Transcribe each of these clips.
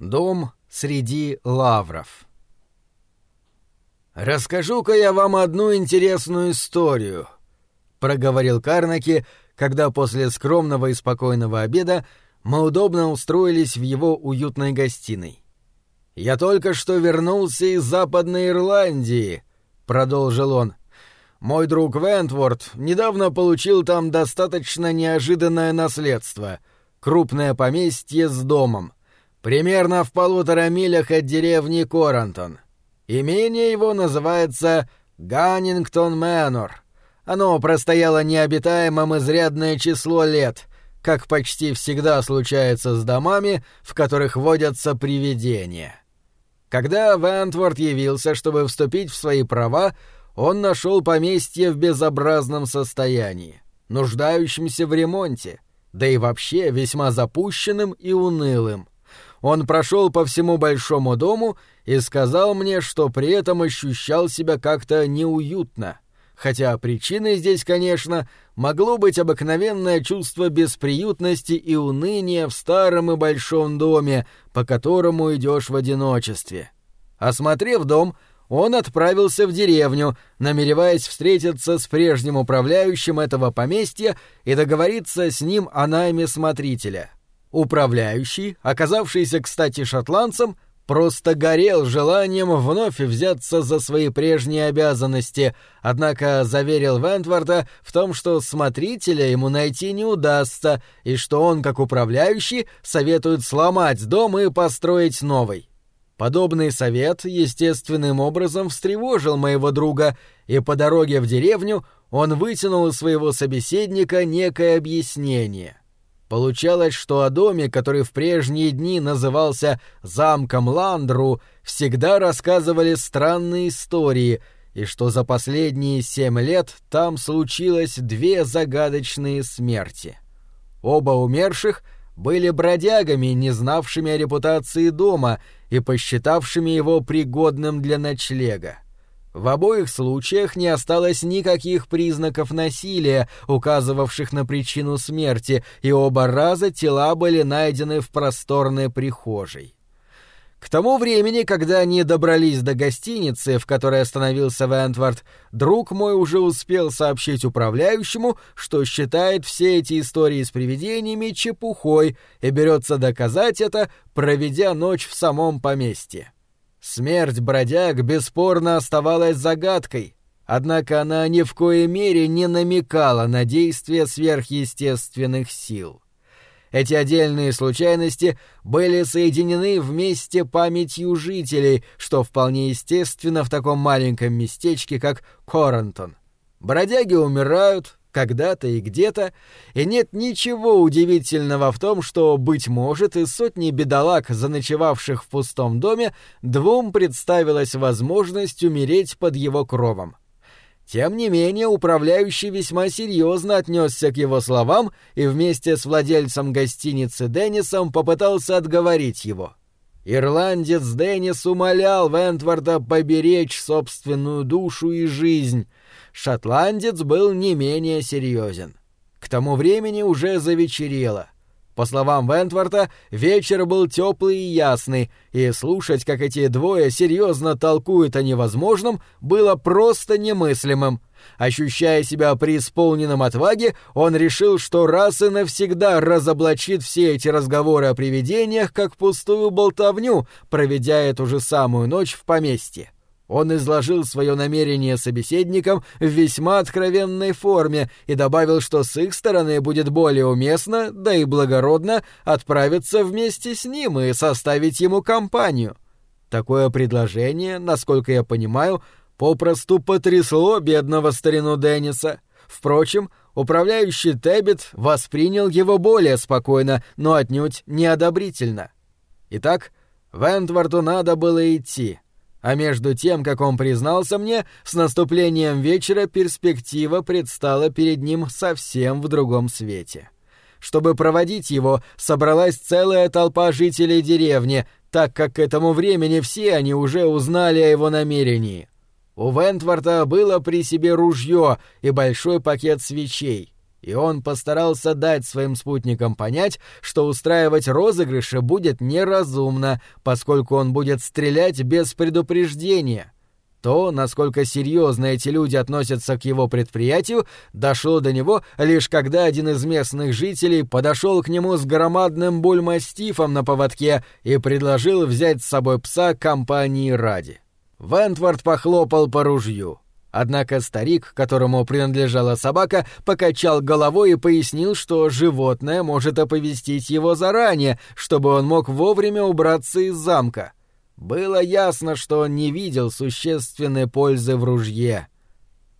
Дом среди лавров. «Расскажу-ка я вам одну интересную историю», — проговорил Карнаки, когда после скромного и спокойного обеда мы удобно устроились в его уютной гостиной. «Я только что вернулся из Западной Ирландии», — продолжил он. «Мой друг Вентворд недавно получил там достаточно неожиданное наследство — крупное поместье с домом — примерно в полутора милях от деревни Корантон. Имение его называется Ганнингтон Мэнор. Оно простояло необитаемым изрядное число лет, как почти всегда случается с домами, в которых водятся привидения. Когда Вентворд явился, чтобы вступить в свои права, он нашел поместье в безобразном состоянии, нуждающемся в ремонте, да и вообще весьма запущенным и унылым он прошел по всему большому дому и сказал мне, что при этом ощущал себя как-то неуютно. Хотя причиной здесь, конечно, могло быть обыкновенное чувство бесприютности и уныния в старом и большом доме, по которому идешь в одиночестве. Осмотрев дом, он отправился в деревню, намереваясь встретиться с прежним управляющим этого поместья и договориться с ним о найме смотрителя. Управляющий, оказавшийся, кстати, шотландцем, просто горел желанием вновь взяться за свои прежние обязанности, однако заверил Вентворда в том, что смотрителя ему найти не удастся, и что он, как управляющий, советует сломать дом и построить новый. Подобный совет естественным образом встревожил моего друга, и по дороге в деревню он вытянул из своего собеседника некое объяснение. Получалось, что о доме, который в прежние дни назывался «замком Ландру», всегда рассказывали странные истории, и что за последние семь лет там случилось две загадочные смерти. Оба умерших были бродягами, не знавшими о репутации дома и посчитавшими его пригодным для ночлега. В обоих случаях не осталось никаких признаков насилия, указывавших на причину смерти, и оба раза тела были найдены в просторной прихожей. К тому времени, когда они добрались до гостиницы, в которой остановился Вентвард, друг мой уже успел сообщить управляющему, что считает все эти истории с привидениями чепухой и берется доказать это, проведя ночь в самом поместье. Смерть бродяг бесспорно оставалась загадкой, однако она ни в коей мере не намекала на действие сверхъестественных сил. Эти отдельные случайности были соединены вместе памятью жителей, что вполне естественно в таком маленьком местечке, как Корантон. Бродяги умирают, когда-то и где-то, и нет ничего удивительного в том, что, быть может, из сотни бедолаг, заночевавших в пустом доме, двум представилась возможность умереть под его кровом. Тем не менее, управляющий весьма серьезно отнесся к его словам и вместе с владельцем гостиницы Деннисом попытался отговорить его. Ирландец Деннис умолял Вентварда поберечь собственную душу и жизнь — шотландец был не менее серьезен. К тому времени уже завечерело. По словам Вентворта, вечер был теплый и ясный, и слушать, как эти двое серьезно толкуют о невозможном, было просто немыслимым. Ощущая себя преисполненным отваги, он решил, что раз и навсегда разоблачит все эти разговоры о привидениях как пустую болтовню, проведя эту же самую ночь в поместье. Он изложил свое намерение собеседникам в весьма откровенной форме и добавил, что с их стороны будет более уместно, да и благородно, отправиться вместе с ним и составить ему компанию. Такое предложение, насколько я понимаю, попросту потрясло бедного старину Денниса. Впрочем, управляющий Тэббит воспринял его более спокойно, но отнюдь неодобрительно. Итак, Вентворту надо было идти — а между тем, как он признался мне, с наступлением вечера перспектива предстала перед ним совсем в другом свете. Чтобы проводить его, собралась целая толпа жителей деревни, так как к этому времени все они уже узнали о его намерении. У Вентворта было при себе ружье и большой пакет свечей. И он постарался дать своим спутникам понять, что устраивать розыгрыши будет неразумно, поскольку он будет стрелять без предупреждения. То, насколько серьезно эти люди относятся к его предприятию, дошло до него лишь когда один из местных жителей подошел к нему с громадным бульмастифом на поводке и предложил взять с собой пса компании ради. Вентвард похлопал по ружью. Однако старик, которому принадлежала собака, покачал головой и пояснил, что животное может оповестить его заранее, чтобы он мог вовремя убраться из замка. Было ясно, что он не видел существенной пользы в ружье.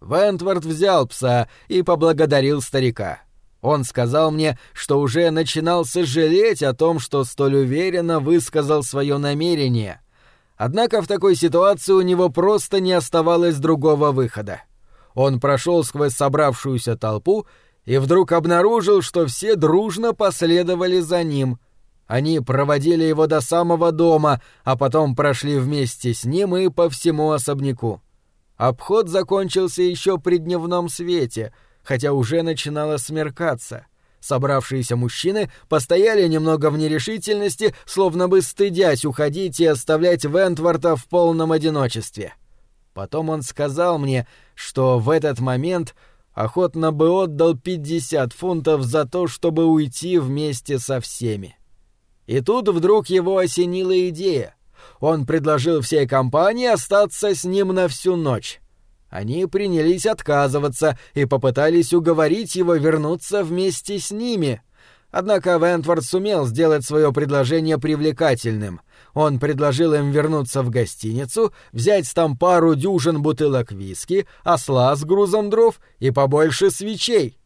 Вентвард взял пса и поблагодарил старика. Он сказал мне, что уже начинал сожалеть о том, что столь уверенно высказал свое намерение — Однако в такой ситуации у него просто не оставалось другого выхода. Он прошел сквозь собравшуюся толпу и вдруг обнаружил, что все дружно последовали за ним. Они проводили его до самого дома, а потом прошли вместе с ним и по всему особняку. Обход закончился еще при дневном свете, хотя уже начинало смеркаться. Собравшиеся мужчины постояли немного в нерешительности, словно бы стыдясь уходить и оставлять Вентворта в полном одиночестве. Потом он сказал мне, что в этот момент охотно бы отдал 50 фунтов за то, чтобы уйти вместе со всеми. И тут вдруг его осенила идея. Он предложил всей компании остаться с ним на всю ночь. Они принялись отказываться и попытались уговорить его вернуться вместе с ними. Однако Вентворд сумел сделать свое предложение привлекательным. Он предложил им вернуться в гостиницу, взять там пару дюжин бутылок виски, осла с грузом дров и побольше свечей.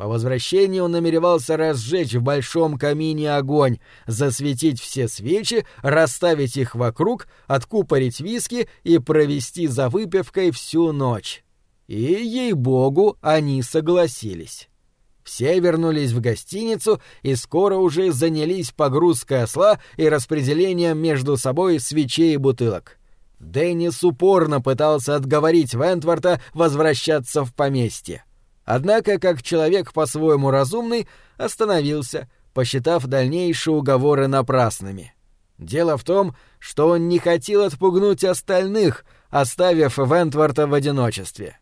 По возвращении он намеревался разжечь в большом камине огонь, засветить все свечи, расставить их вокруг, откупорить виски и провести за выпивкой всю ночь. И, ей-богу, они согласились. Все вернулись в гостиницу и скоро уже занялись погрузкой осла и распределением между собой свечей и бутылок. Деннис упорно пытался отговорить Вентворта возвращаться в поместье. Однако, как человек по-своему разумный, остановился, посчитав дальнейшие уговоры напрасными. Дело в том, что он не хотел отпугнуть остальных, оставив Вентворта в одиночестве.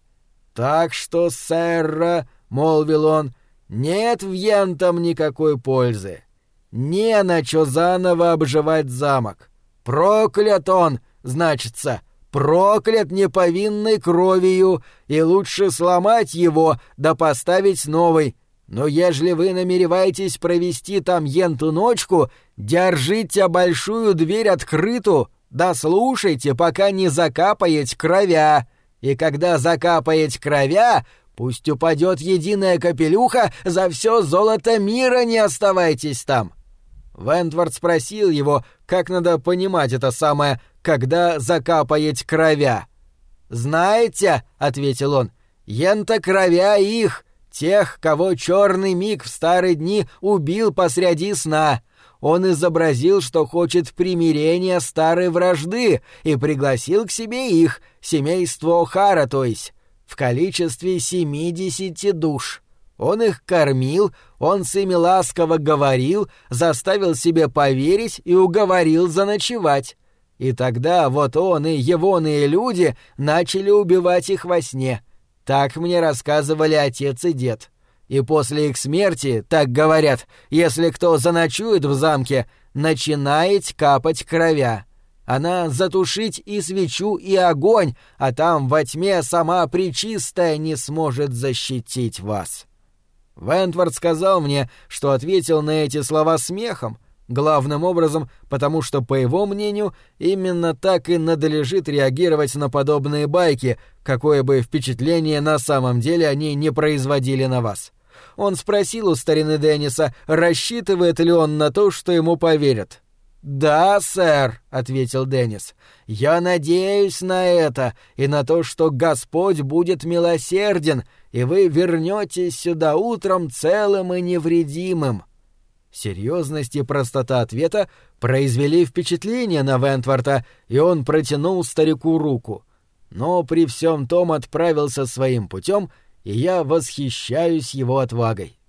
«Так что, сэр, молвил он, — «нет в Ентом никакой пользы. Не на чё заново обживать замок. Проклят он, значится, проклят неповинной кровью, и лучше сломать его, да поставить новый. Но ежели вы намереваетесь провести там енту ночку, держите большую дверь открыту, да слушайте, пока не закапает кровя. И когда закапает кровя, пусть упадет единая капелюха, за все золото мира не оставайтесь там. Вентвард спросил его, как надо понимать это самое когда закапает кровя. «Знаете», — ответил он, — «ента кровя их, тех, кого черный миг в старые дни убил посреди сна. Он изобразил, что хочет примирения старой вражды, и пригласил к себе их, семейство Охара, то есть, в количестве семидесяти душ». Он их кормил, он с ими ласково говорил, заставил себе поверить и уговорил заночевать. И тогда вот он и егоные люди начали убивать их во сне. Так мне рассказывали отец и дед. И после их смерти, так говорят, если кто заночует в замке, начинает капать кровя. Она затушить и свечу, и огонь, а там во тьме сама Пречистая не сможет защитить вас. Вентвард сказал мне, что ответил на эти слова смехом, Главным образом, потому что, по его мнению, именно так и надлежит реагировать на подобные байки, какое бы впечатление на самом деле они не производили на вас. Он спросил у старины Денниса, рассчитывает ли он на то, что ему поверят. «Да, сэр», — ответил Деннис, — «я надеюсь на это и на то, что Господь будет милосерден, и вы вернетесь сюда утром целым и невредимым». Серьезность и простота ответа произвели впечатление на Вентворта, и он протянул старику руку. Но при всем том отправился своим путем и я восхищаюсь его отвагой.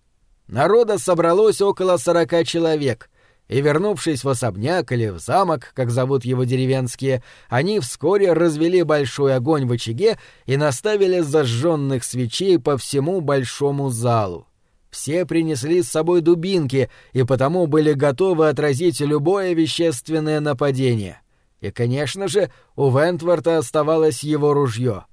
Народа собралось около сорока человек, и, вернувшись в особняк или в замок, как зовут его деревенские, они вскоре развели большой огонь в очаге и наставили зажженных свечей по всему большому залу. Все принесли с собой дубинки и потому были готовы отразить любое вещественное нападение. И, конечно же, у Вентворта оставалось его ружье.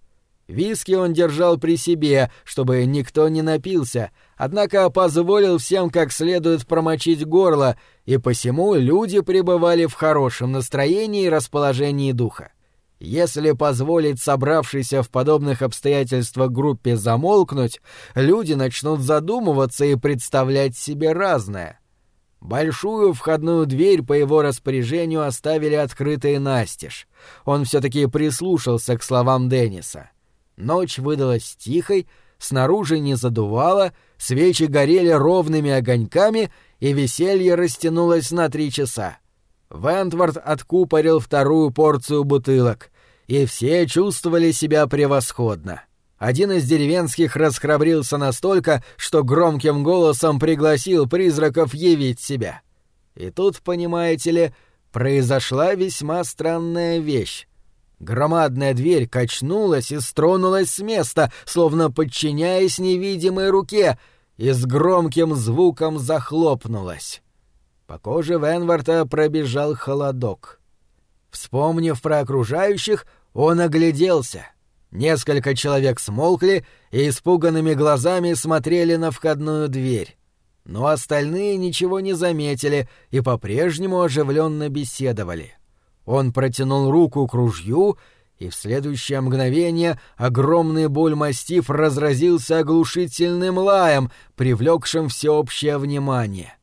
Виски он держал при себе, чтобы никто не напился, однако позволил всем как следует промочить горло, и посему люди пребывали в хорошем настроении и расположении духа. Если позволить собравшейся в подобных обстоятельствах группе замолкнуть, люди начнут задумываться и представлять себе разное. Большую входную дверь по его распоряжению оставили открытой настежь. Он все-таки прислушался к словам Денниса. Ночь выдалась тихой, снаружи не задувало, свечи горели ровными огоньками, и веселье растянулось на три часа. Вентвард откупорил вторую порцию бутылок, и все чувствовали себя превосходно. Один из деревенских расхрабрился настолько, что громким голосом пригласил призраков явить себя. И тут, понимаете ли, произошла весьма странная вещь. Громадная дверь качнулась и стронулась с места, словно подчиняясь невидимой руке, и с громким звуком захлопнулась. По коже Венварта пробежал холодок. Вспомнив про окружающих, он огляделся. Несколько человек смолкли и испуганными глазами смотрели на входную дверь. Но остальные ничего не заметили и по-прежнему оживленно беседовали. Он протянул руку к ружью, и в следующее мгновение огромный боль-мастиф разразился оглушительным лаем, привлекшим всеобщее внимание.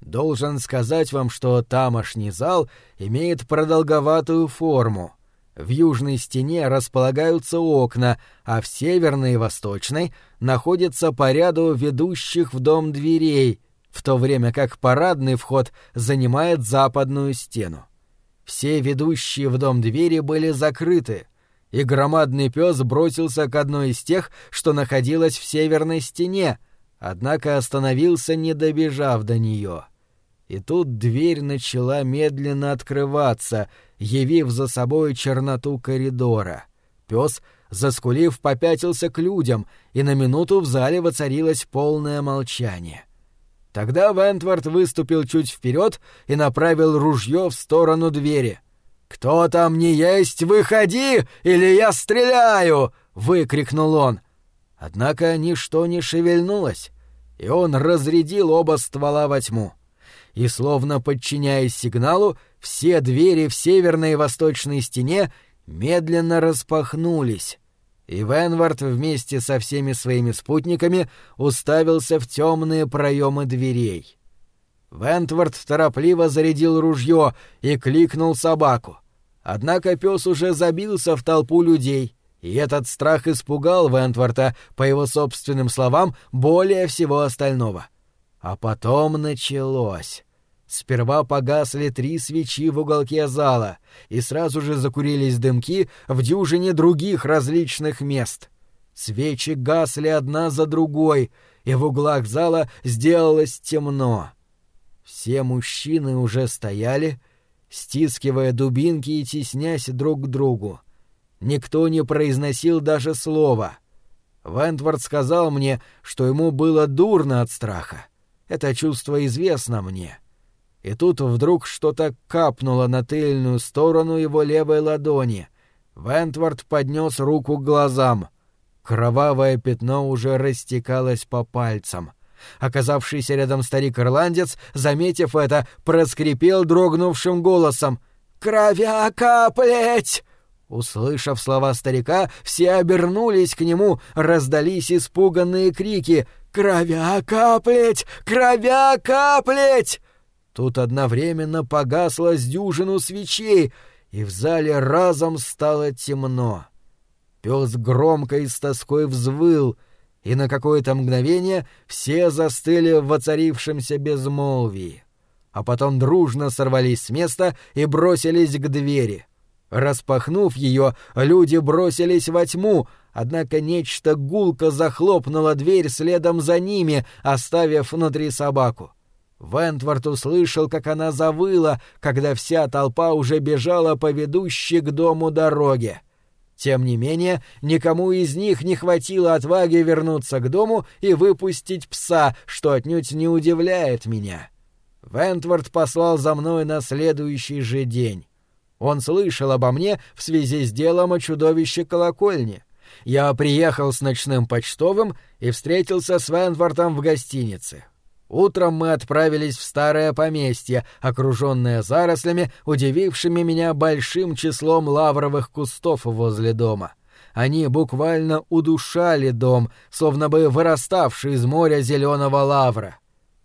Должен сказать вам, что тамошний зал имеет продолговатую форму. В южной стене располагаются окна, а в северной и восточной находятся по ряду ведущих в дом дверей, в то время как парадный вход занимает западную стену. Все ведущие в дом двери были закрыты, и громадный пес бросился к одной из тех, что находилась в северной стене, однако остановился, не добежав до нее. И тут дверь начала медленно открываться, явив за собой черноту коридора. Пес, заскулив, попятился к людям, и на минуту в зале воцарилось полное молчание. Тогда Вентвард выступил чуть вперед и направил ружье в сторону двери. «Кто там не есть, выходи, или я стреляю!» — выкрикнул он. Однако ничто не шевельнулось, и он разрядил оба ствола во тьму. И, словно подчиняясь сигналу, все двери в северной и восточной стене медленно распахнулись, и Венвард вместе со всеми своими спутниками уставился в темные проемы дверей. Вентвард торопливо зарядил ружье и кликнул собаку. Однако пес уже забился в толпу людей, и этот страх испугал Вентварда, по его собственным словам, более всего остального. А потом началось. Сперва погасли три свечи в уголке зала, и сразу же закурились дымки в дюжине других различных мест. Свечи гасли одна за другой, и в углах зала сделалось темно. Все мужчины уже стояли, стискивая дубинки и теснясь друг к другу. Никто не произносил даже слова. Вентвард сказал мне, что ему было дурно от страха. Это чувство известно мне. — и тут вдруг что-то капнуло на тыльную сторону его левой ладони. Вентвард поднес руку к глазам. Кровавое пятно уже растекалось по пальцам. Оказавшийся рядом старик-ирландец, заметив это, проскрипел дрогнувшим голосом. «Кровя каплеть!» Услышав слова старика, все обернулись к нему, раздались испуганные крики «Кровя каплеть! Кровя каплеть!» Тут одновременно погасло с дюжину свечей, и в зале разом стало темно. Пес громко и с тоской взвыл, и на какое-то мгновение все застыли в воцарившемся безмолвии. А потом дружно сорвались с места и бросились к двери. Распахнув ее, люди бросились во тьму, однако нечто гулко захлопнуло дверь следом за ними, оставив внутри собаку. Вентворд услышал, как она завыла, когда вся толпа уже бежала по ведущей к дому дороге. Тем не менее, никому из них не хватило отваги вернуться к дому и выпустить пса, что отнюдь не удивляет меня. Вентворд послал за мной на следующий же день. Он слышал обо мне в связи с делом о чудовище колокольни. Я приехал с ночным почтовым и встретился с Вентвортом в гостинице. Утром мы отправились в старое поместье, окруженное зарослями, удивившими меня большим числом лавровых кустов возле дома. Они буквально удушали дом, словно бы выраставший из моря зеленого лавра.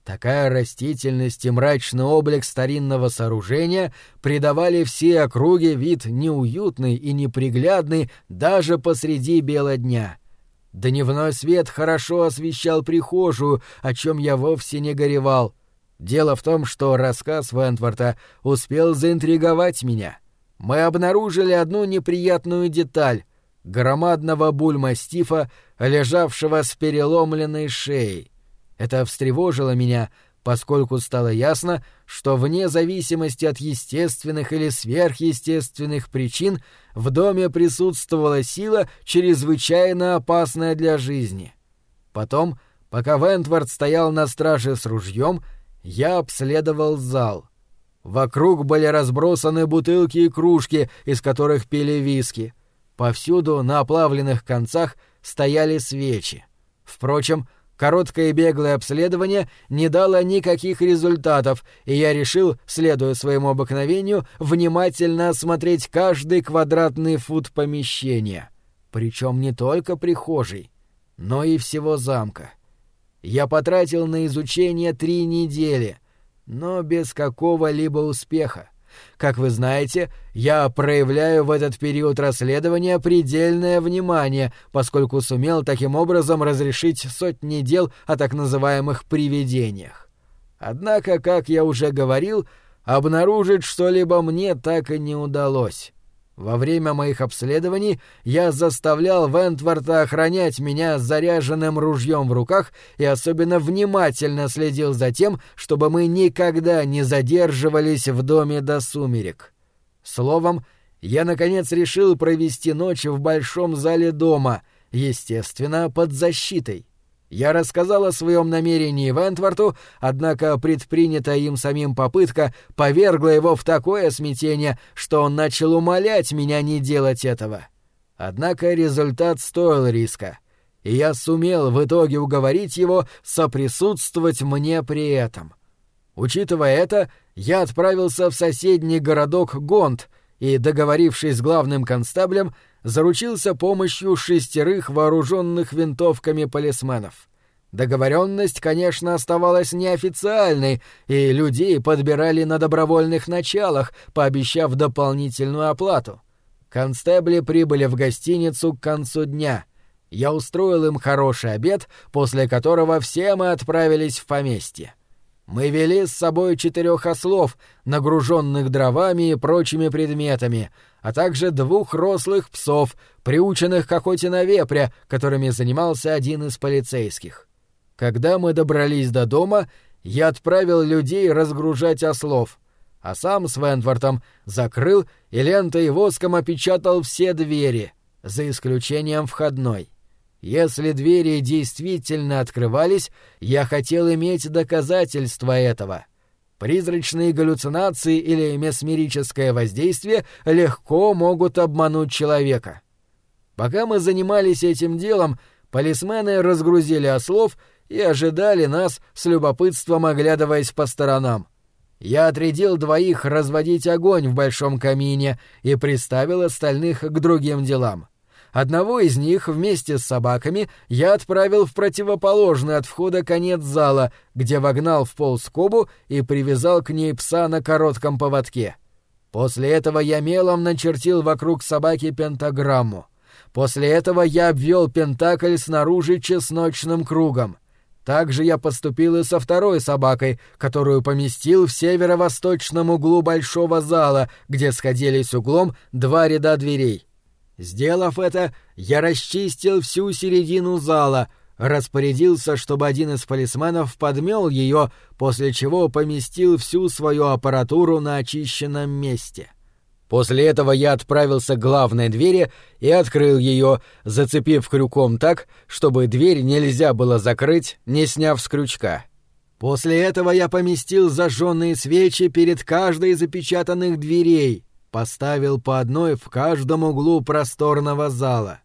Такая растительность и мрачный облик старинного сооружения придавали все округе вид неуютный и неприглядный даже посреди бела дня — Дневной свет хорошо освещал прихожую, о чем я вовсе не горевал. Дело в том, что рассказ Вентворта успел заинтриговать меня. Мы обнаружили одну неприятную деталь — громадного бульмастифа, лежавшего с переломленной шеей. Это встревожило меня, поскольку стало ясно, что вне зависимости от естественных или сверхъестественных причин в доме присутствовала сила, чрезвычайно опасная для жизни. Потом, пока Вентвард стоял на страже с ружьем, я обследовал зал. Вокруг были разбросаны бутылки и кружки, из которых пили виски. Повсюду на оплавленных концах стояли свечи. Впрочем, Короткое беглое обследование не дало никаких результатов, и я решил, следуя своему обыкновению, внимательно осмотреть каждый квадратный фут помещения. Причем не только прихожей, но и всего замка. Я потратил на изучение три недели, но без какого-либо успеха. Как вы знаете, я проявляю в этот период расследования предельное внимание, поскольку сумел таким образом разрешить сотни дел о так называемых привидениях. Однако, как я уже говорил, обнаружить что-либо мне так и не удалось. Во время моих обследований я заставлял Вентворта охранять меня с заряженным ружьем в руках и особенно внимательно следил за тем, чтобы мы никогда не задерживались в доме до сумерек. Словом, я, наконец, решил провести ночь в большом зале дома, естественно, под защитой. Я рассказал о своем намерении Вентворту, однако предпринятая им самим попытка повергла его в такое смятение, что он начал умолять меня не делать этого. Однако результат стоил риска, и я сумел в итоге уговорить его соприсутствовать мне при этом. Учитывая это, я отправился в соседний городок Гонт и, договорившись с главным констаблем, заручился помощью шестерых вооруженных винтовками полисменов. Договоренность, конечно, оставалась неофициальной, и людей подбирали на добровольных началах, пообещав дополнительную оплату. Констебли прибыли в гостиницу к концу дня. Я устроил им хороший обед, после которого все мы отправились в поместье. Мы вели с собой четырех ослов, нагруженных дровами и прочими предметами, а также двух рослых псов, приученных к охоте на вепря, которыми занимался один из полицейских. Когда мы добрались до дома, я отправил людей разгружать ослов, а сам с Вентвортом закрыл и лентой воском опечатал все двери, за исключением входной. Если двери действительно открывались, я хотел иметь доказательства этого. Призрачные галлюцинации или месмерическое воздействие легко могут обмануть человека. Пока мы занимались этим делом, полисмены разгрузили ослов и ожидали нас, с любопытством оглядываясь по сторонам. Я отрядил двоих разводить огонь в большом камине и приставил остальных к другим делам. Одного из них вместе с собаками я отправил в противоположный от входа конец зала, где вогнал в пол скобу и привязал к ней пса на коротком поводке. После этого я мелом начертил вокруг собаки пентаграмму. После этого я обвел пентакль снаружи чесночным кругом. Также я поступил и со второй собакой, которую поместил в северо-восточном углу большого зала, где сходились углом два ряда дверей. Сделав это, я расчистил всю середину зала, распорядился, чтобы один из полисменов подмел ее, после чего поместил всю свою аппаратуру на очищенном месте. После этого я отправился к главной двери и открыл ее, зацепив крюком так, чтобы дверь нельзя было закрыть, не сняв с крючка. После этого я поместил зажженные свечи перед каждой из запечатанных дверей, поставил по одной в каждом углу просторного зала.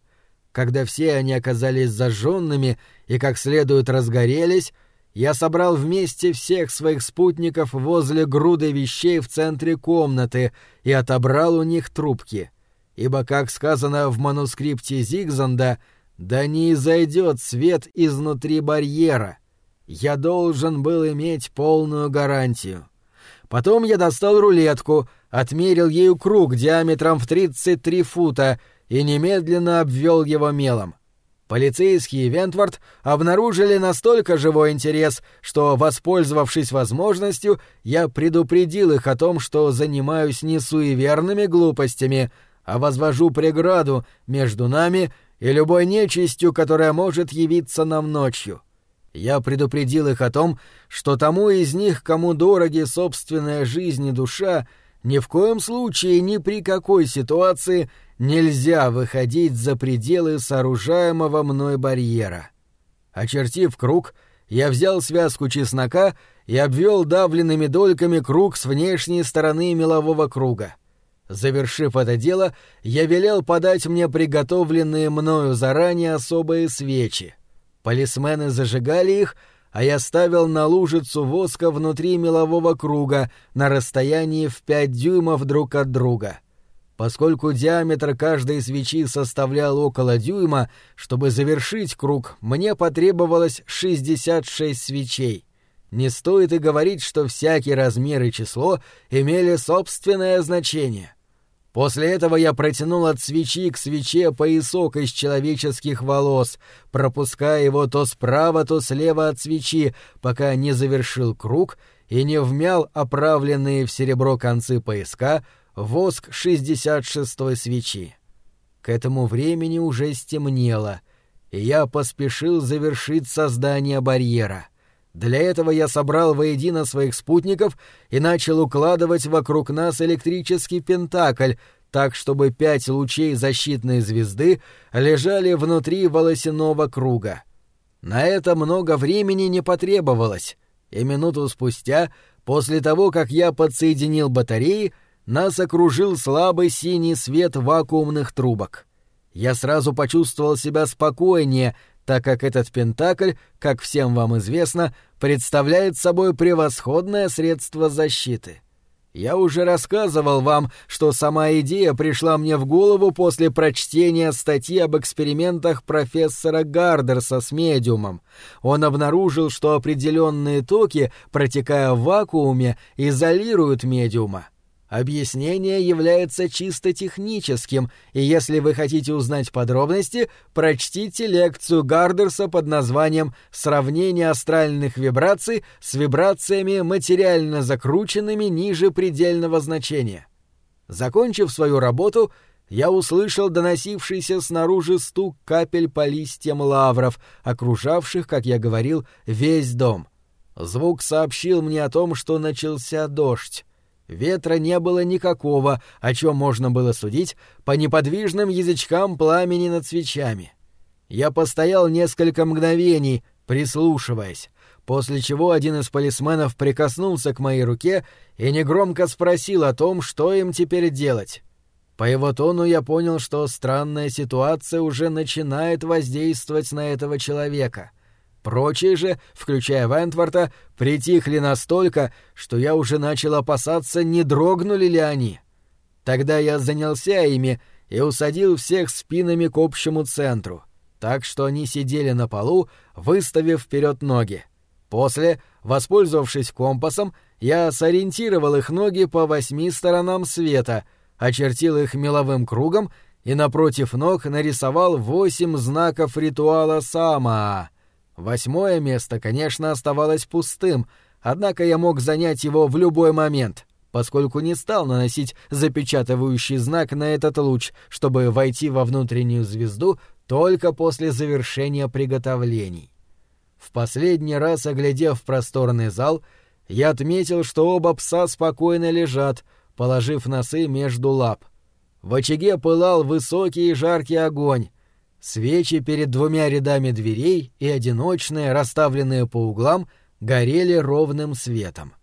Когда все они оказались зажженными и как следует разгорелись, я собрал вместе всех своих спутников возле груды вещей в центре комнаты и отобрал у них трубки. Ибо, как сказано в манускрипте Зигзанда, да не изойдет свет изнутри барьера. Я должен был иметь полную гарантию. Потом я достал рулетку, отмерил ею круг диаметром в 33 фута и немедленно обвел его мелом. Полицейские Вентвард обнаружили настолько живой интерес, что, воспользовавшись возможностью, я предупредил их о том, что занимаюсь не суеверными глупостями, а возвожу преграду между нами и любой нечистью, которая может явиться нам ночью. Я предупредил их о том, что тому из них, кому дороги собственная жизнь и душа, ни в коем случае, ни при какой ситуации нельзя выходить за пределы сооружаемого мной барьера. Очертив круг, я взял связку чеснока и обвел давленными дольками круг с внешней стороны мелового круга. Завершив это дело, я велел подать мне приготовленные мною заранее особые свечи. Полисмены зажигали их, а я ставил на лужицу воска внутри мелового круга на расстоянии в пять дюймов друг от друга. Поскольку диаметр каждой свечи составлял около дюйма, чтобы завершить круг, мне потребовалось 66 свечей. Не стоит и говорить, что всякий размер и число имели собственное значение. После этого я протянул от свечи к свече поясок из человеческих волос, пропуская его то справа, то слева от свечи, пока не завершил круг и не вмял оправленные в серебро концы пояска воск 66-й свечи. К этому времени уже стемнело, и я поспешил завершить создание барьера — для этого я собрал воедино своих спутников и начал укладывать вокруг нас электрический пентакль, так чтобы пять лучей защитной звезды лежали внутри волосяного круга. На это много времени не потребовалось, и минуту спустя, после того, как я подсоединил батареи, нас окружил слабый синий свет вакуумных трубок. Я сразу почувствовал себя спокойнее, так как этот пентакль, как всем вам известно, представляет собой превосходное средство защиты. Я уже рассказывал вам, что сама идея пришла мне в голову после прочтения статьи об экспериментах профессора Гардерса с медиумом. Он обнаружил, что определенные токи, протекая в вакууме, изолируют медиума. Объяснение является чисто техническим, и если вы хотите узнать подробности, прочтите лекцию Гардерса под названием «Сравнение астральных вибраций с вибрациями материально закрученными ниже предельного значения». Закончив свою работу, я услышал доносившийся снаружи стук капель по листьям лавров, окружавших, как я говорил, весь дом. Звук сообщил мне о том, что начался дождь. Ветра не было никакого, о чем можно было судить по неподвижным язычкам пламени над свечами. Я постоял несколько мгновений, прислушиваясь, после чего один из полисменов прикоснулся к моей руке и негромко спросил о том, что им теперь делать. По его тону я понял, что странная ситуация уже начинает воздействовать на этого человека — Прочие же, включая Вентворта, притихли настолько, что я уже начал опасаться, не дрогнули ли они. Тогда я занялся ими и усадил всех спинами к общему центру, так что они сидели на полу, выставив вперед ноги. После, воспользовавшись компасом, я сориентировал их ноги по восьми сторонам света, очертил их меловым кругом и напротив ног нарисовал восемь знаков ритуала Самаа — Восьмое место, конечно, оставалось пустым, однако я мог занять его в любой момент, поскольку не стал наносить запечатывающий знак на этот луч, чтобы войти во внутреннюю звезду только после завершения приготовлений. В последний раз, оглядев просторный зал, я отметил, что оба пса спокойно лежат, положив носы между лап. В очаге пылал высокий и жаркий огонь. Свечи перед двумя рядами дверей и одиночные, расставленные по углам, горели ровным светом.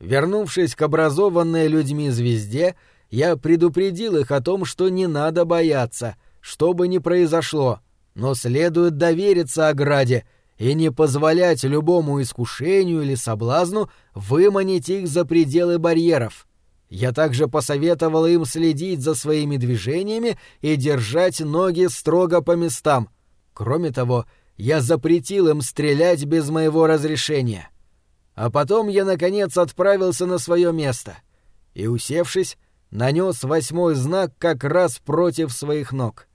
Вернувшись к образованной людьми звезде, я предупредил их о том, что не надо бояться, что бы ни произошло, но следует довериться ограде и не позволять любому искушению или соблазну выманить их за пределы барьеров. Я также посоветовал им следить за своими движениями и держать ноги строго по местам. Кроме того, я запретил им стрелять без моего разрешения. А потом я, наконец, отправился на свое место и, усевшись, нанес восьмой знак как раз против своих ног.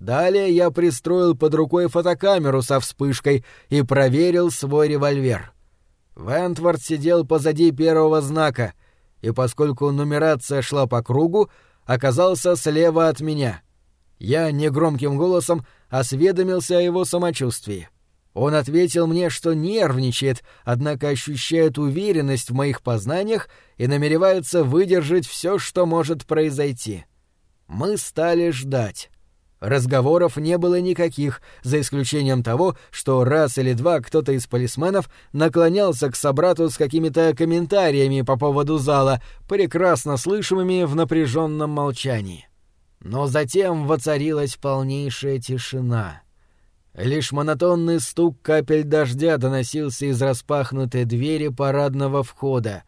Далее я пристроил под рукой фотокамеру со вспышкой и проверил свой револьвер. Вентвард сидел позади первого знака — и поскольку нумерация шла по кругу, оказался слева от меня. Я негромким голосом осведомился о его самочувствии. Он ответил мне, что нервничает, однако ощущает уверенность в моих познаниях и намеревается выдержать все, что может произойти. Мы стали ждать. Разговоров не было никаких, за исключением того, что раз или два кто-то из полисменов наклонялся к собрату с какими-то комментариями по поводу зала, прекрасно слышимыми в напряженном молчании. Но затем воцарилась полнейшая тишина. Лишь монотонный стук капель дождя доносился из распахнутой двери парадного входа,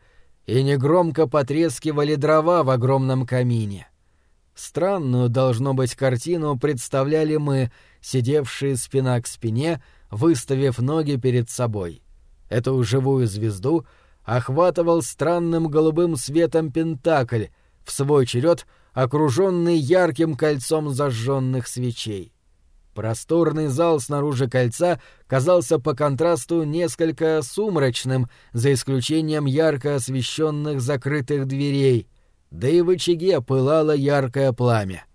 и негромко потрескивали дрова в огромном камине. Странную, должно быть, картину представляли мы, сидевшие спина к спине, выставив ноги перед собой. Эту живую звезду охватывал странным голубым светом Пентакль, в свой черед окруженный ярким кольцом зажженных свечей. Просторный зал снаружи кольца казался по контрасту несколько сумрачным, за исключением ярко освещенных закрытых дверей, да и в очаге пылало яркое пламя.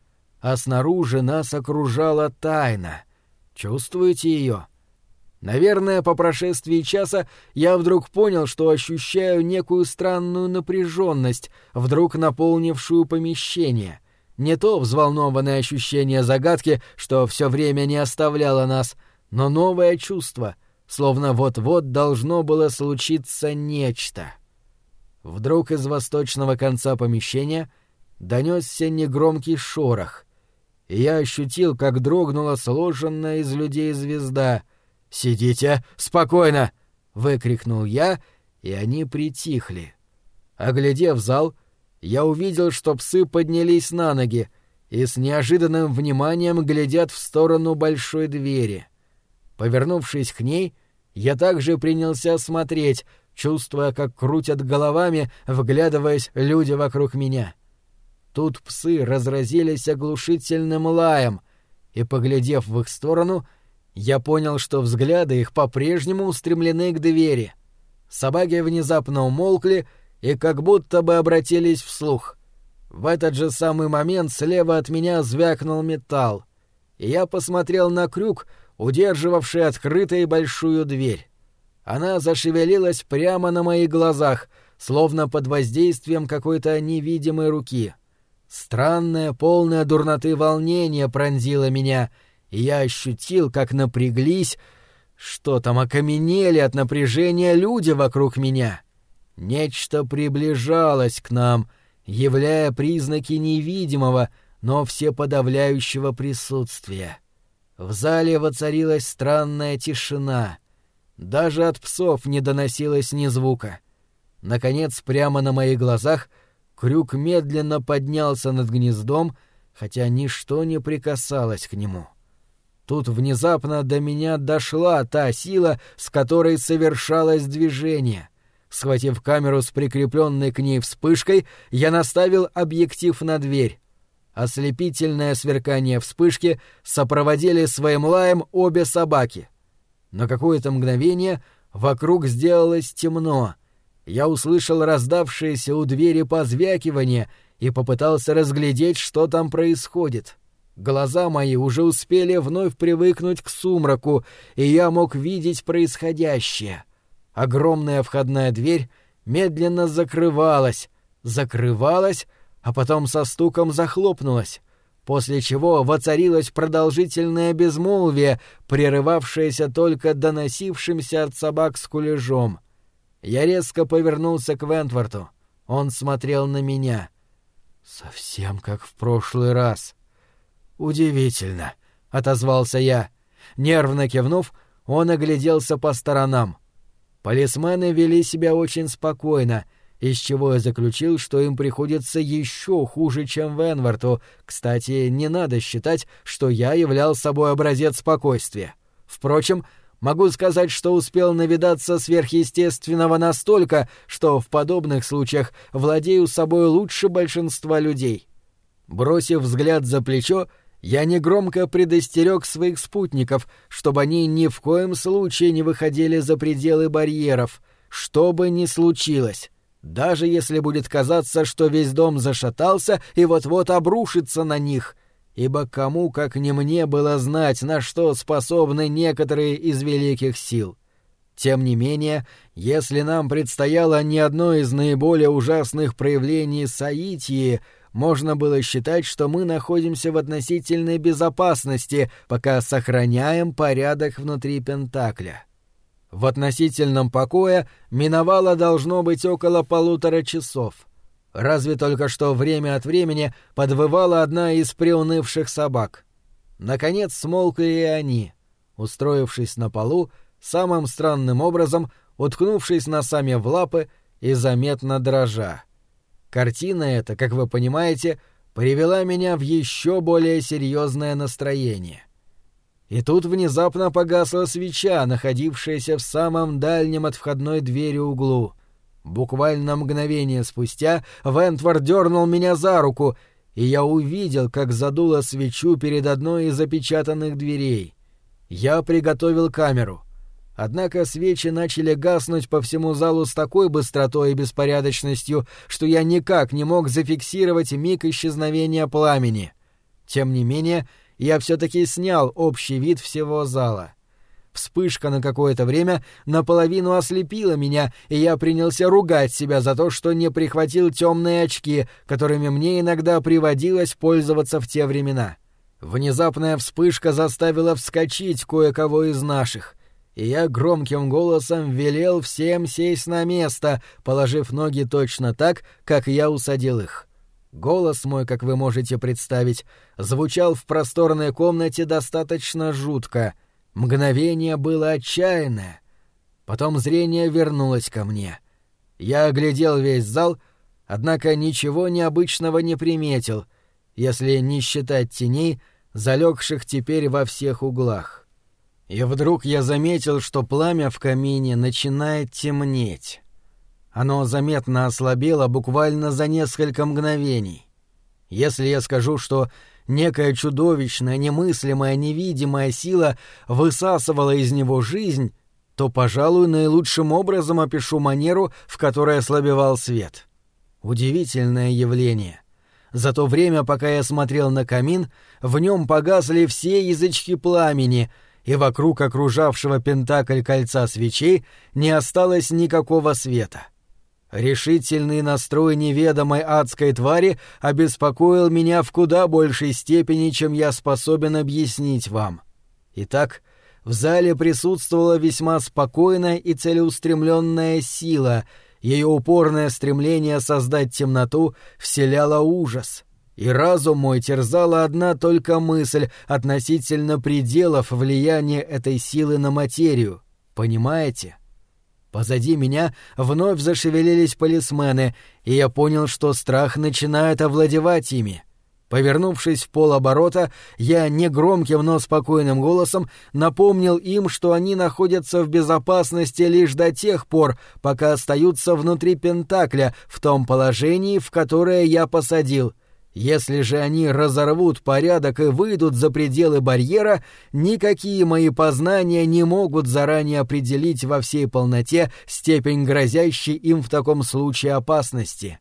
А снаружи нас окружала тайна. Чувствуете ее? Наверное, по прошествии часа я вдруг понял, что ощущаю некую странную напряженность, вдруг наполнившую помещение. Не то взволнованное ощущение загадки, что все время не оставляло нас, но новое чувство, словно вот-вот должно было случиться нечто. Вдруг из восточного конца помещения донесся негромкий шорох, и я ощутил, как дрогнула сложенная из людей звезда. «Сидите спокойно!» — выкрикнул я, и они притихли. Оглядев зал, я увидел, что псы поднялись на ноги и с неожиданным вниманием глядят в сторону большой двери. Повернувшись к ней, я также принялся смотреть, чувствуя, как крутят головами, вглядываясь люди вокруг меня. Тут псы разразились оглушительным лаем, и, поглядев в их сторону, я понял, что взгляды их по-прежнему устремлены к двери. Собаки внезапно умолкли и как будто бы обратились вслух. В этот же самый момент слева от меня звякнул металл, и я посмотрел на крюк, удерживавший открытой большую дверь. Она зашевелилась прямо на моих глазах, словно под воздействием какой-то невидимой руки. Странное, полное дурноты волнение пронзило меня, и я ощутил, как напряглись, что там окаменели от напряжения люди вокруг меня. Нечто приближалось к нам, являя признаки невидимого, но всеподавляющего присутствия. В зале воцарилась странная тишина — даже от псов не доносилось ни звука. Наконец, прямо на моих глазах, крюк медленно поднялся над гнездом, хотя ничто не прикасалось к нему. Тут внезапно до меня дошла та сила, с которой совершалось движение. Схватив камеру с прикрепленной к ней вспышкой, я наставил объектив на дверь. Ослепительное сверкание вспышки сопроводили своим лаем обе собаки — на какое-то мгновение вокруг сделалось темно, я услышал раздавшееся у двери позвякивание и попытался разглядеть, что там происходит. Глаза мои уже успели вновь привыкнуть к сумраку, и я мог видеть происходящее. Огромная входная дверь медленно закрывалась, закрывалась, а потом со стуком захлопнулась, после чего воцарилось продолжительное безмолвие, прерывавшееся только доносившимся от собак с кулежом. Я резко повернулся к Вентворту. Он смотрел на меня. Совсем как в прошлый раз. «Удивительно», — отозвался я. Нервно кивнув, он огляделся по сторонам. Полисмены вели себя очень спокойно, из чего я заключил, что им приходится еще хуже, чем Венварту. Кстати, не надо считать, что я являл собой образец спокойствия. Впрочем, могу сказать, что успел навидаться сверхъестественного настолько, что в подобных случаях владею собой лучше большинства людей. Бросив взгляд за плечо, я негромко предостерег своих спутников, чтобы они ни в коем случае не выходили за пределы барьеров, что бы ни случилось, даже если будет казаться, что весь дом зашатался и вот-вот обрушится на них, ибо кому, как не мне, было знать, на что способны некоторые из великих сил. Тем не менее, если нам предстояло не одно из наиболее ужасных проявлений Саитии — можно было считать, что мы находимся в относительной безопасности, пока сохраняем порядок внутри Пентакля. В относительном покое миновало должно быть около полутора часов. Разве только что время от времени подвывала одна из приунывших собак. Наконец смолкли и они, устроившись на полу, самым странным образом уткнувшись носами в лапы и заметно дрожа. Картина эта, как вы понимаете, привела меня в еще более серьезное настроение. И тут внезапно погасла свеча, находившаяся в самом дальнем от входной двери углу. Буквально мгновение спустя Вентвор дернул меня за руку, и я увидел, как задуло свечу перед одной из запечатанных дверей. Я приготовил камеру. Однако свечи начали гаснуть по всему залу с такой быстротой и беспорядочностью, что я никак не мог зафиксировать миг исчезновения пламени. Тем не менее, я все-таки снял общий вид всего зала. Вспышка на какое-то время наполовину ослепила меня, и я принялся ругать себя за то, что не прихватил темные очки, которыми мне иногда приводилось пользоваться в те времена. Внезапная вспышка заставила вскочить кое-кого из наших и я громким голосом велел всем сесть на место, положив ноги точно так, как я усадил их. Голос мой, как вы можете представить, звучал в просторной комнате достаточно жутко. Мгновение было отчаянное. Потом зрение вернулось ко мне. Я оглядел весь зал, однако ничего необычного не приметил, если не считать теней, залегших теперь во всех углах. И вдруг я заметил, что пламя в камине начинает темнеть. Оно заметно ослабело буквально за несколько мгновений. Если я скажу, что некая чудовищная, немыслимая, невидимая сила высасывала из него жизнь, то, пожалуй, наилучшим образом опишу манеру, в которой ослабевал свет. Удивительное явление. За то время, пока я смотрел на камин, в нем погасли все язычки пламени — и вокруг окружавшего Пентакль кольца свечей не осталось никакого света. Решительный настрой неведомой адской твари обеспокоил меня в куда большей степени, чем я способен объяснить вам. Итак, в зале присутствовала весьма спокойная и целеустремленная сила, ее упорное стремление создать темноту вселяло ужас — и разум мой терзала одна только мысль относительно пределов влияния этой силы на материю. Понимаете? Позади меня вновь зашевелились полисмены, и я понял, что страх начинает овладевать ими. Повернувшись в полоборота, я негромким, но спокойным голосом напомнил им, что они находятся в безопасности лишь до тех пор, пока остаются внутри Пентакля в том положении, в которое я посадил — Если же они разорвут порядок и выйдут за пределы барьера, никакие мои познания не могут заранее определить во всей полноте степень грозящей им в таком случае опасности.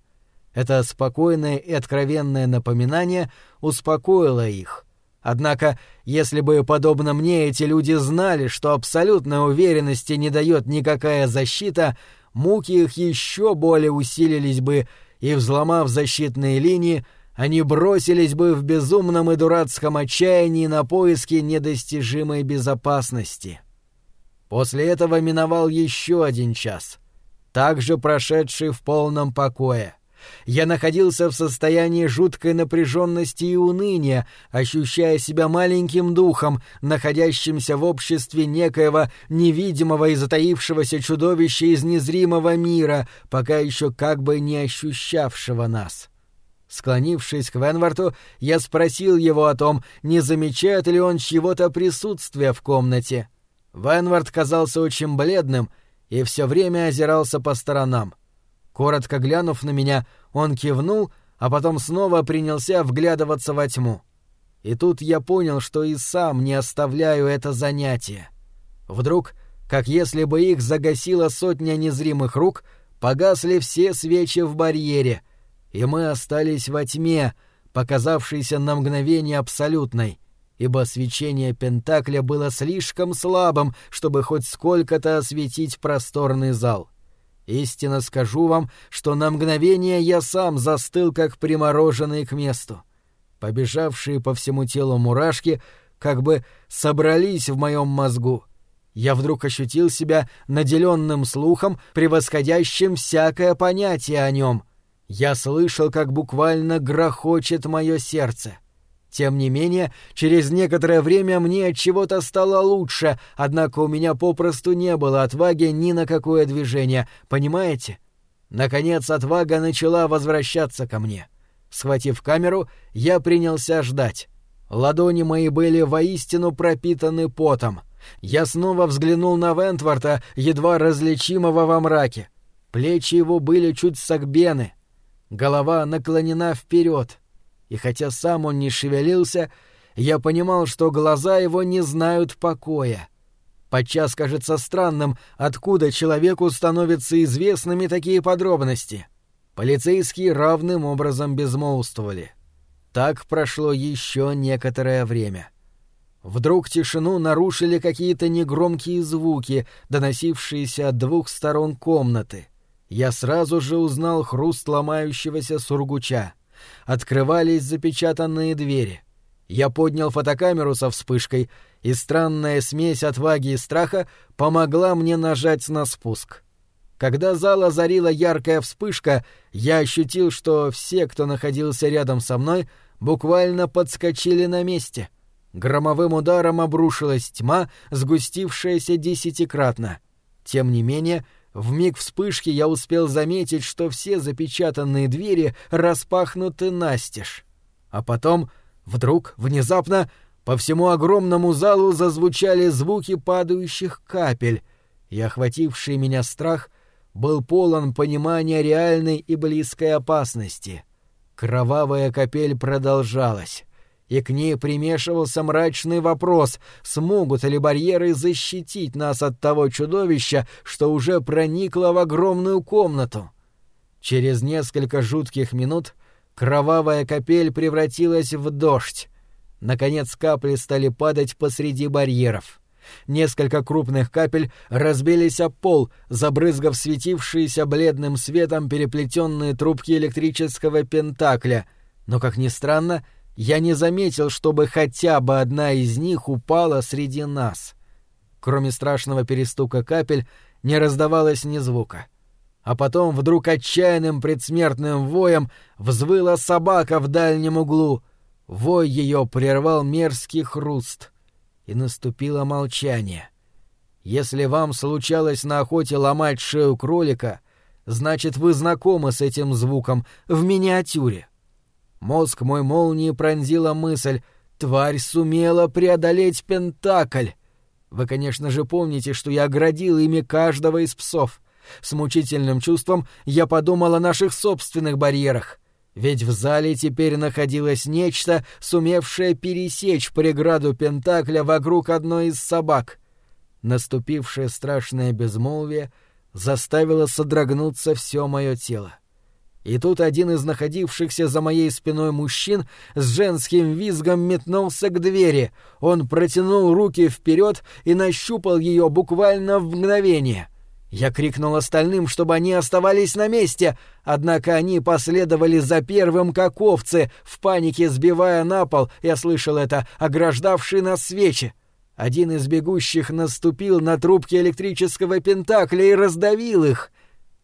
Это спокойное и откровенное напоминание успокоило их. Однако, если бы, подобно мне, эти люди знали, что абсолютной уверенности не дает никакая защита, муки их еще более усилились бы, и, взломав защитные линии, они бросились бы в безумном и дурацком отчаянии на поиски недостижимой безопасности. После этого миновал еще один час, также прошедший в полном покое. Я находился в состоянии жуткой напряженности и уныния, ощущая себя маленьким духом, находящимся в обществе некоего невидимого и затаившегося чудовища из незримого мира, пока еще как бы не ощущавшего нас. Склонившись к Венварту, я спросил его о том, не замечает ли он чьего-то присутствия в комнате. Венвард казался очень бледным и все время озирался по сторонам. Коротко глянув на меня, он кивнул, а потом снова принялся вглядываться во тьму. И тут я понял, что и сам не оставляю это занятие. Вдруг, как если бы их загасила сотня незримых рук, погасли все свечи в барьере — и мы остались во тьме, показавшейся на мгновение абсолютной, ибо свечение Пентакля было слишком слабым, чтобы хоть сколько-то осветить просторный зал. Истинно скажу вам, что на мгновение я сам застыл, как примороженный к месту. Побежавшие по всему телу мурашки как бы собрались в моем мозгу. Я вдруг ощутил себя наделенным слухом, превосходящим всякое понятие о нем — я слышал, как буквально грохочет мое сердце. Тем не менее, через некоторое время мне от чего-то стало лучше, однако у меня попросту не было отваги ни на какое движение, понимаете? Наконец отвага начала возвращаться ко мне. Схватив камеру, я принялся ждать. Ладони мои были воистину пропитаны потом. Я снова взглянул на Вентворта, едва различимого во мраке. Плечи его были чуть согбены, голова наклонена вперед, и хотя сам он не шевелился, я понимал, что глаза его не знают покоя. Подчас кажется странным, откуда человеку становятся известными такие подробности. Полицейские равным образом безмолвствовали. Так прошло еще некоторое время. Вдруг тишину нарушили какие-то негромкие звуки, доносившиеся от двух сторон комнаты — я сразу же узнал хруст ломающегося сургуча. Открывались запечатанные двери. Я поднял фотокамеру со вспышкой, и странная смесь отваги и страха помогла мне нажать на спуск. Когда зал озарила яркая вспышка, я ощутил, что все, кто находился рядом со мной, буквально подскочили на месте. Громовым ударом обрушилась тьма, сгустившаяся десятикратно. Тем не менее, в миг вспышки я успел заметить, что все запечатанные двери распахнуты настежь. А потом, вдруг, внезапно, по всему огромному залу зазвучали звуки падающих капель, и охвативший меня страх был полон понимания реальной и близкой опасности. Кровавая капель продолжалась и к ней примешивался мрачный вопрос, смогут ли барьеры защитить нас от того чудовища, что уже проникло в огромную комнату. Через несколько жутких минут кровавая капель превратилась в дождь. Наконец капли стали падать посреди барьеров. Несколько крупных капель разбились о пол, забрызгав светившиеся бледным светом переплетенные трубки электрического пентакля, но, как ни странно, — я не заметил, чтобы хотя бы одна из них упала среди нас. Кроме страшного перестука капель, не раздавалось ни звука. А потом вдруг отчаянным предсмертным воем взвыла собака в дальнем углу. Вой ее прервал мерзкий хруст. И наступило молчание. Если вам случалось на охоте ломать шею кролика, значит, вы знакомы с этим звуком в миниатюре. — Мозг мой молнией пронзила мысль «Тварь сумела преодолеть Пентакль!» Вы, конечно же, помните, что я оградил ими каждого из псов. С мучительным чувством я подумал о наших собственных барьерах. Ведь в зале теперь находилось нечто, сумевшее пересечь преграду Пентакля вокруг одной из собак. Наступившее страшное безмолвие заставило содрогнуться все мое тело. И тут один из находившихся за моей спиной мужчин с женским визгом метнулся к двери. Он протянул руки вперед и нащупал ее буквально в мгновение — я крикнул остальным, чтобы они оставались на месте, однако они последовали за первым, как овцы, в панике сбивая на пол, я слышал это, ограждавшие нас свечи. Один из бегущих наступил на трубки электрического пентакля и раздавил их.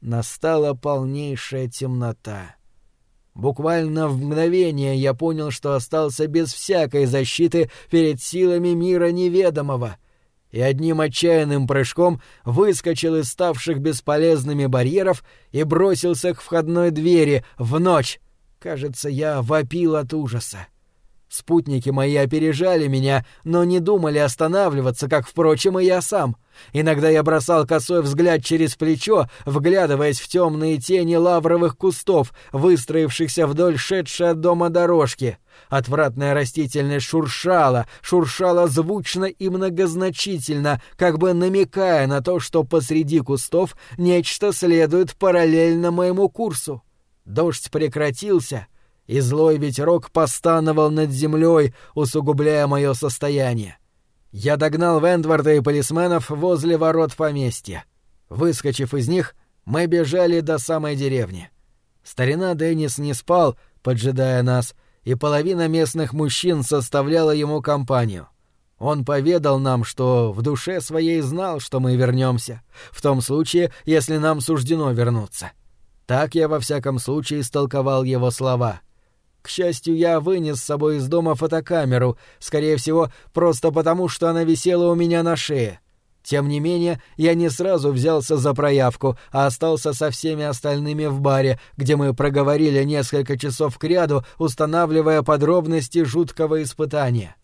Настала полнейшая темнота. Буквально в мгновение я понял, что остался без всякой защиты перед силами мира неведомого — и одним отчаянным прыжком выскочил из ставших бесполезными барьеров и бросился к входной двери в ночь. Кажется, я вопил от ужаса. Спутники мои опережали меня, но не думали останавливаться, как, впрочем, и я сам. Иногда я бросал косой взгляд через плечо, вглядываясь в темные тени лавровых кустов, выстроившихся вдоль шедшей от дома дорожки. Отвратная растительность шуршала, шуршала звучно и многозначительно, как бы намекая на то, что посреди кустов нечто следует параллельно моему курсу. Дождь прекратился — и злой ветерок постановал над землей, усугубляя мое состояние. Я догнал Вендварда и полисменов возле ворот поместья. Выскочив из них, мы бежали до самой деревни. Старина Деннис не спал, поджидая нас, и половина местных мужчин составляла ему компанию. Он поведал нам, что в душе своей знал, что мы вернемся, в том случае, если нам суждено вернуться. Так я во всяком случае истолковал его слова — к счастью, я вынес с собой из дома фотокамеру, скорее всего, просто потому, что она висела у меня на шее. Тем не менее, я не сразу взялся за проявку, а остался со всеми остальными в баре, где мы проговорили несколько часов кряду, устанавливая подробности жуткого испытания.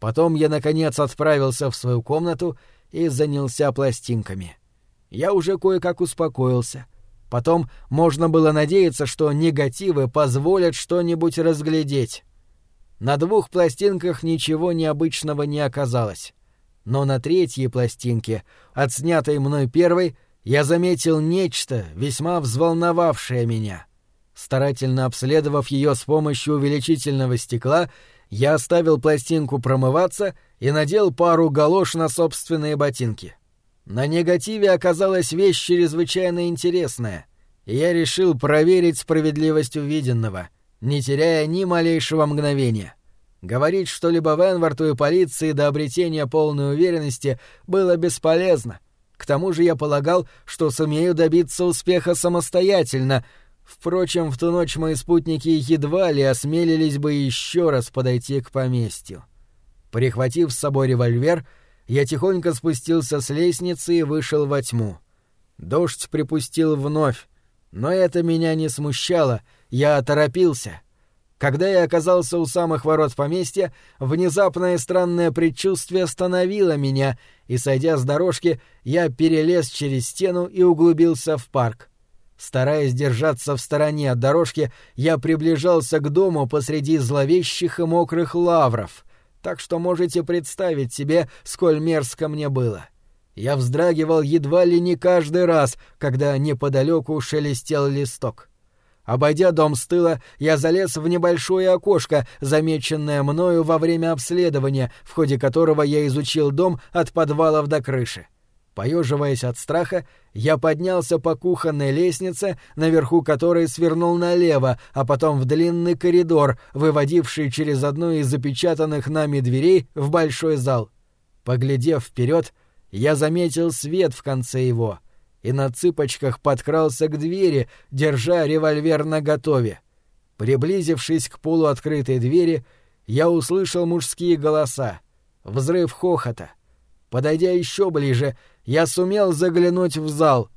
Потом я, наконец, отправился в свою комнату и занялся пластинками. Я уже кое-как успокоился — Потом можно было надеяться, что негативы позволят что-нибудь разглядеть. На двух пластинках ничего необычного не оказалось. Но на третьей пластинке, отснятой мной первой, я заметил нечто, весьма взволновавшее меня. Старательно обследовав ее с помощью увеличительного стекла, я оставил пластинку промываться и надел пару галош на собственные ботинки. — на негативе оказалась вещь чрезвычайно интересная, и я решил проверить справедливость увиденного, не теряя ни малейшего мгновения. Говорить что-либо Венварту и полиции до обретения полной уверенности было бесполезно. К тому же я полагал, что сумею добиться успеха самостоятельно. Впрочем, в ту ночь мои спутники едва ли осмелились бы еще раз подойти к поместью. Прихватив с собой револьвер, я тихонько спустился с лестницы и вышел во тьму. Дождь припустил вновь, но это меня не смущало, я торопился. Когда я оказался у самых ворот поместья, внезапное странное предчувствие остановило меня, и, сойдя с дорожки, я перелез через стену и углубился в парк. Стараясь держаться в стороне от дорожки, я приближался к дому посреди зловещих и мокрых лавров так что можете представить себе, сколь мерзко мне было. Я вздрагивал едва ли не каждый раз, когда неподалеку шелестел листок. Обойдя дом с тыла, я залез в небольшое окошко, замеченное мною во время обследования, в ходе которого я изучил дом от подвалов до крыши. Поеживаясь от страха, я поднялся по кухонной лестнице, наверху которой свернул налево, а потом в длинный коридор, выводивший через одну из запечатанных нами дверей в большой зал. Поглядев вперед, я заметил свет в конце его и на цыпочках подкрался к двери, держа револьвер наготове. Приблизившись к полуоткрытой двери, я услышал мужские голоса, взрыв хохота. Подойдя еще ближе, я сумел заглянуть в зал.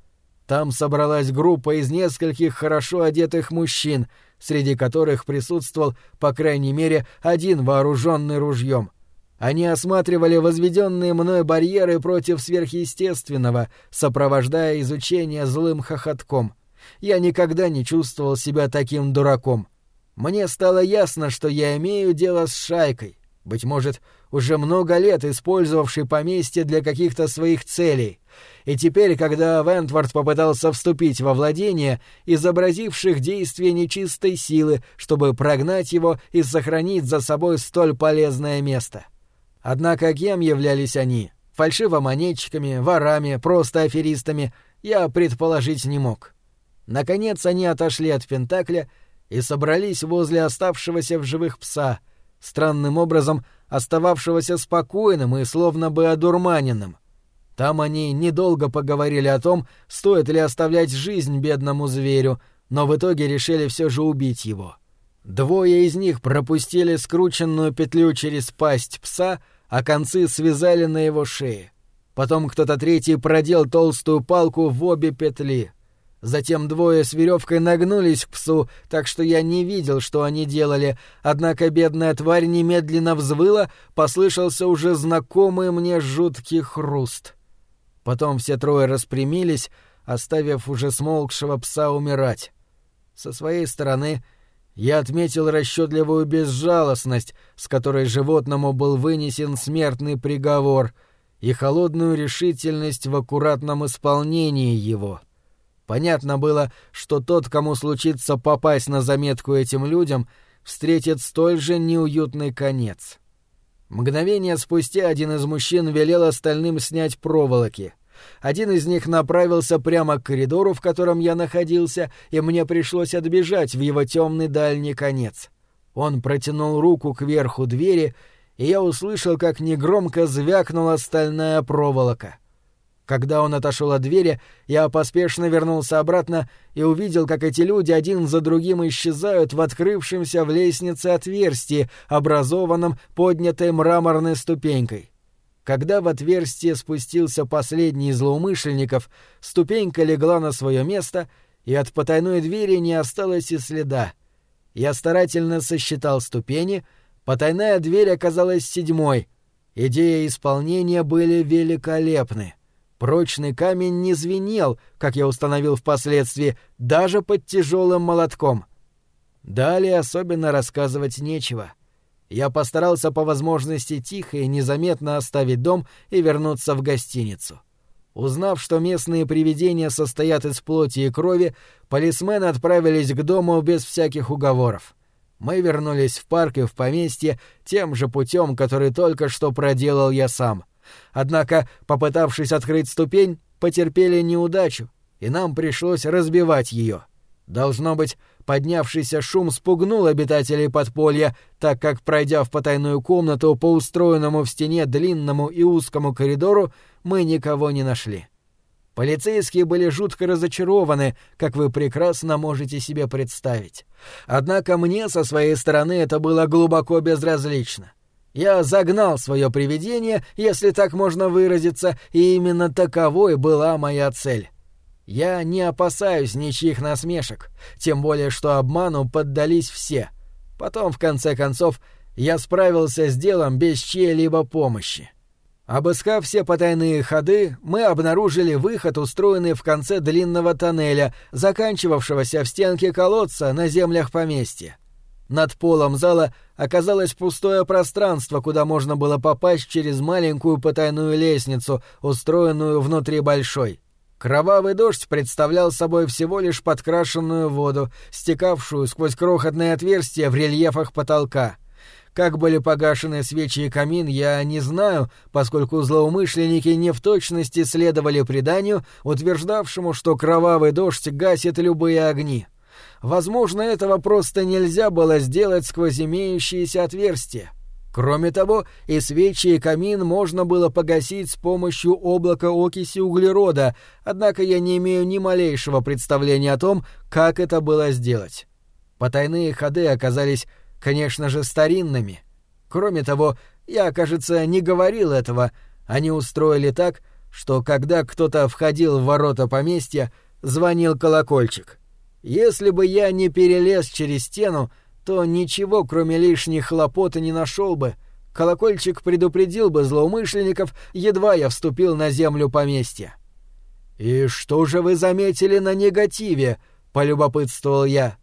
Там собралась группа из нескольких хорошо одетых мужчин, среди которых присутствовал, по крайней мере, один вооруженный ружьем. Они осматривали возведенные мной барьеры против сверхъестественного, сопровождая изучение злым хохотком. Я никогда не чувствовал себя таким дураком. Мне стало ясно, что я имею дело с шайкой, быть может, уже много лет использовавшей поместье для каких-то своих целей. И теперь, когда Вентвард попытался вступить во владение, изобразивших действие нечистой силы, чтобы прогнать его и сохранить за собой столь полезное место. Однако кем являлись они? Фальшивомонетчиками, ворами, просто аферистами, я предположить не мог. Наконец они отошли от Пентакля и собрались возле оставшегося в живых пса, странным образом остававшегося спокойным и словно бы одурманенным. Там они недолго поговорили о том, стоит ли оставлять жизнь бедному зверю, но в итоге решили все же убить его. Двое из них пропустили скрученную петлю через пасть пса, а концы связали на его шее. Потом кто-то третий продел толстую палку в обе петли — Затем двое с веревкой нагнулись к псу, так что я не видел, что они делали, однако бедная тварь немедленно взвыла, послышался уже знакомый мне жуткий хруст. Потом все трое распрямились, оставив уже смолкшего пса умирать. Со своей стороны я отметил расчетливую безжалостность, с которой животному был вынесен смертный приговор, и холодную решительность в аккуратном исполнении его — Понятно было, что тот, кому случится попасть на заметку этим людям, встретит столь же неуютный конец. Мгновение спустя один из мужчин велел остальным снять проволоки. Один из них направился прямо к коридору, в котором я находился, и мне пришлось отбежать в его темный дальний конец. Он протянул руку кверху двери, и я услышал, как негромко звякнула стальная проволока — когда он отошел от двери, я поспешно вернулся обратно и увидел, как эти люди один за другим исчезают в открывшемся в лестнице отверстии, образованном поднятой мраморной ступенькой. Когда в отверстие спустился последний из злоумышленников, ступенька легла на свое место, и от потайной двери не осталось и следа. Я старательно сосчитал ступени, потайная дверь оказалась седьмой. Идея исполнения были великолепны. Прочный камень не звенел, как я установил впоследствии, даже под тяжелым молотком. Далее особенно рассказывать нечего. Я постарался по возможности тихо и незаметно оставить дом и вернуться в гостиницу. Узнав, что местные привидения состоят из плоти и крови, полисмены отправились к дому без всяких уговоров. Мы вернулись в парк и в поместье тем же путем, который только что проделал я сам. Однако, попытавшись открыть ступень, потерпели неудачу, и нам пришлось разбивать ее. Должно быть, поднявшийся шум спугнул обитателей подполья, так как, пройдя в потайную комнату по устроенному в стене длинному и узкому коридору, мы никого не нашли. Полицейские были жутко разочарованы, как вы прекрасно можете себе представить. Однако мне со своей стороны это было глубоко безразлично. Я загнал свое привидение, если так можно выразиться, и именно таковой была моя цель. Я не опасаюсь ничьих насмешек, тем более что обману поддались все. Потом, в конце концов, я справился с делом без чьей-либо помощи. Обыскав все потайные ходы, мы обнаружили выход, устроенный в конце длинного тоннеля, заканчивавшегося в стенке колодца на землях поместья. Над полом зала оказалось пустое пространство, куда можно было попасть через маленькую потайную лестницу, устроенную внутри большой. Кровавый дождь представлял собой всего лишь подкрашенную воду, стекавшую сквозь крохотные отверстия в рельефах потолка. Как были погашены свечи и камин, я не знаю, поскольку злоумышленники не в точности следовали преданию, утверждавшему, что кровавый дождь гасит любые огни. Возможно, этого просто нельзя было сделать сквозь имеющиеся отверстия. Кроме того, и свечи, и камин можно было погасить с помощью облака окиси углерода, однако я не имею ни малейшего представления о том, как это было сделать. Потайные ходы оказались, конечно же, старинными. Кроме того, я, кажется, не говорил этого, они устроили так, что когда кто-то входил в ворота поместья, звонил колокольчик. Если бы я не перелез через стену, то ничего, кроме лишних хлопот, не нашел бы. Колокольчик предупредил бы злоумышленников, едва я вступил на землю поместья. «И что же вы заметили на негативе?» — полюбопытствовал я.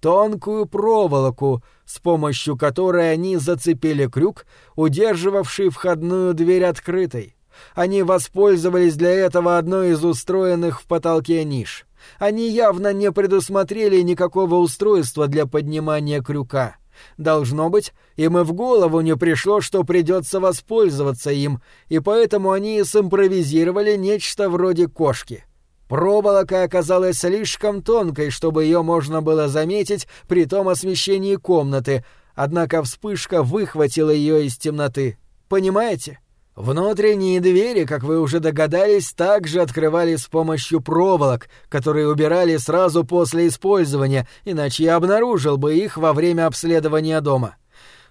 тонкую проволоку, с помощью которой они зацепили крюк, удерживавший входную дверь открытой. Они воспользовались для этого одной из устроенных в потолке ниш. Они явно не предусмотрели никакого устройства для поднимания крюка. Должно быть, им и в голову не пришло, что придется воспользоваться им, и поэтому они симпровизировали нечто вроде кошки. Проволока оказалась слишком тонкой, чтобы ее можно было заметить при том освещении комнаты, однако вспышка выхватила ее из темноты. Понимаете? Внутренние двери, как вы уже догадались, также открывали с помощью проволок, которые убирали сразу после использования, иначе я обнаружил бы их во время обследования дома.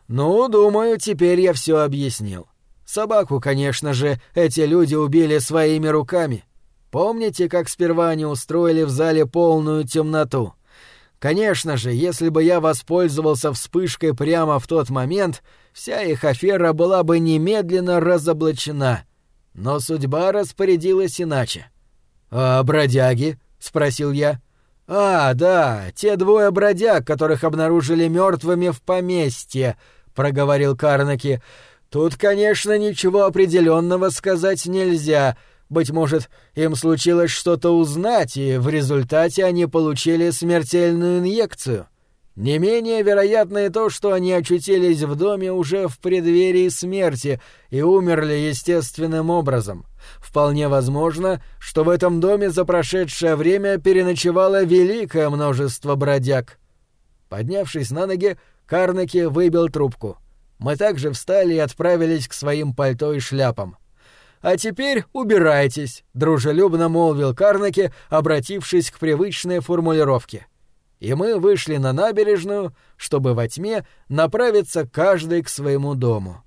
Ну, думаю, теперь я все объяснил. Собаку, конечно же, эти люди убили своими руками. Помните, как сперва они устроили в зале полную темноту? Конечно же, если бы я воспользовался вспышкой прямо в тот момент, вся их афера была бы немедленно разоблачена. Но судьба распорядилась иначе. «А бродяги?» — спросил я. «А, да, те двое бродяг, которых обнаружили мертвыми в поместье», — проговорил Карнаки. «Тут, конечно, ничего определенного сказать нельзя. Быть может, им случилось что-то узнать, и в результате они получили смертельную инъекцию». Не менее вероятно и то, что они очутились в доме уже в преддверии смерти и умерли естественным образом. Вполне возможно, что в этом доме за прошедшее время переночевало великое множество бродяг. Поднявшись на ноги, Карнаки выбил трубку. Мы также встали и отправились к своим пальто и шляпам. «А теперь убирайтесь», — дружелюбно молвил Карнаки, обратившись к привычной формулировке. — и мы вышли на набережную, чтобы во тьме направиться каждый к своему дому.